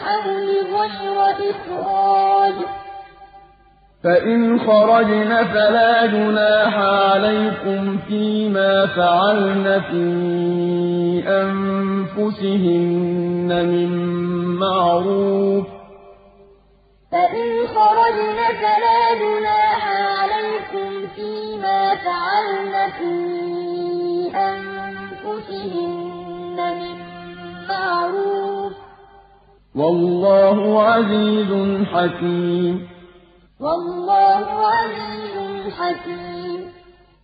الْحَوْلِ غَيْرَ إِخْرَاجٍ ۚ. فَإِنْ خَرَجْنَ فَلَا جُنَاحَ عَلَيْكُمْ فِيمَا فَعَلْنَ فِي أَنفُسِهِنَّ مِن مَّعْرُوفٍ ۗ. فَإِنْ خَرَجْنَ فَلَا جُنَاحَ عَلَيْكُمْ فِيمَا فَعَلْنَ فِي أَنفُسِهِنَّ وَاللَّهُ عَزِيزٌ حَكِيمٌ. وَاللَّهُ عَزِيزٌ حَكِيمٌ.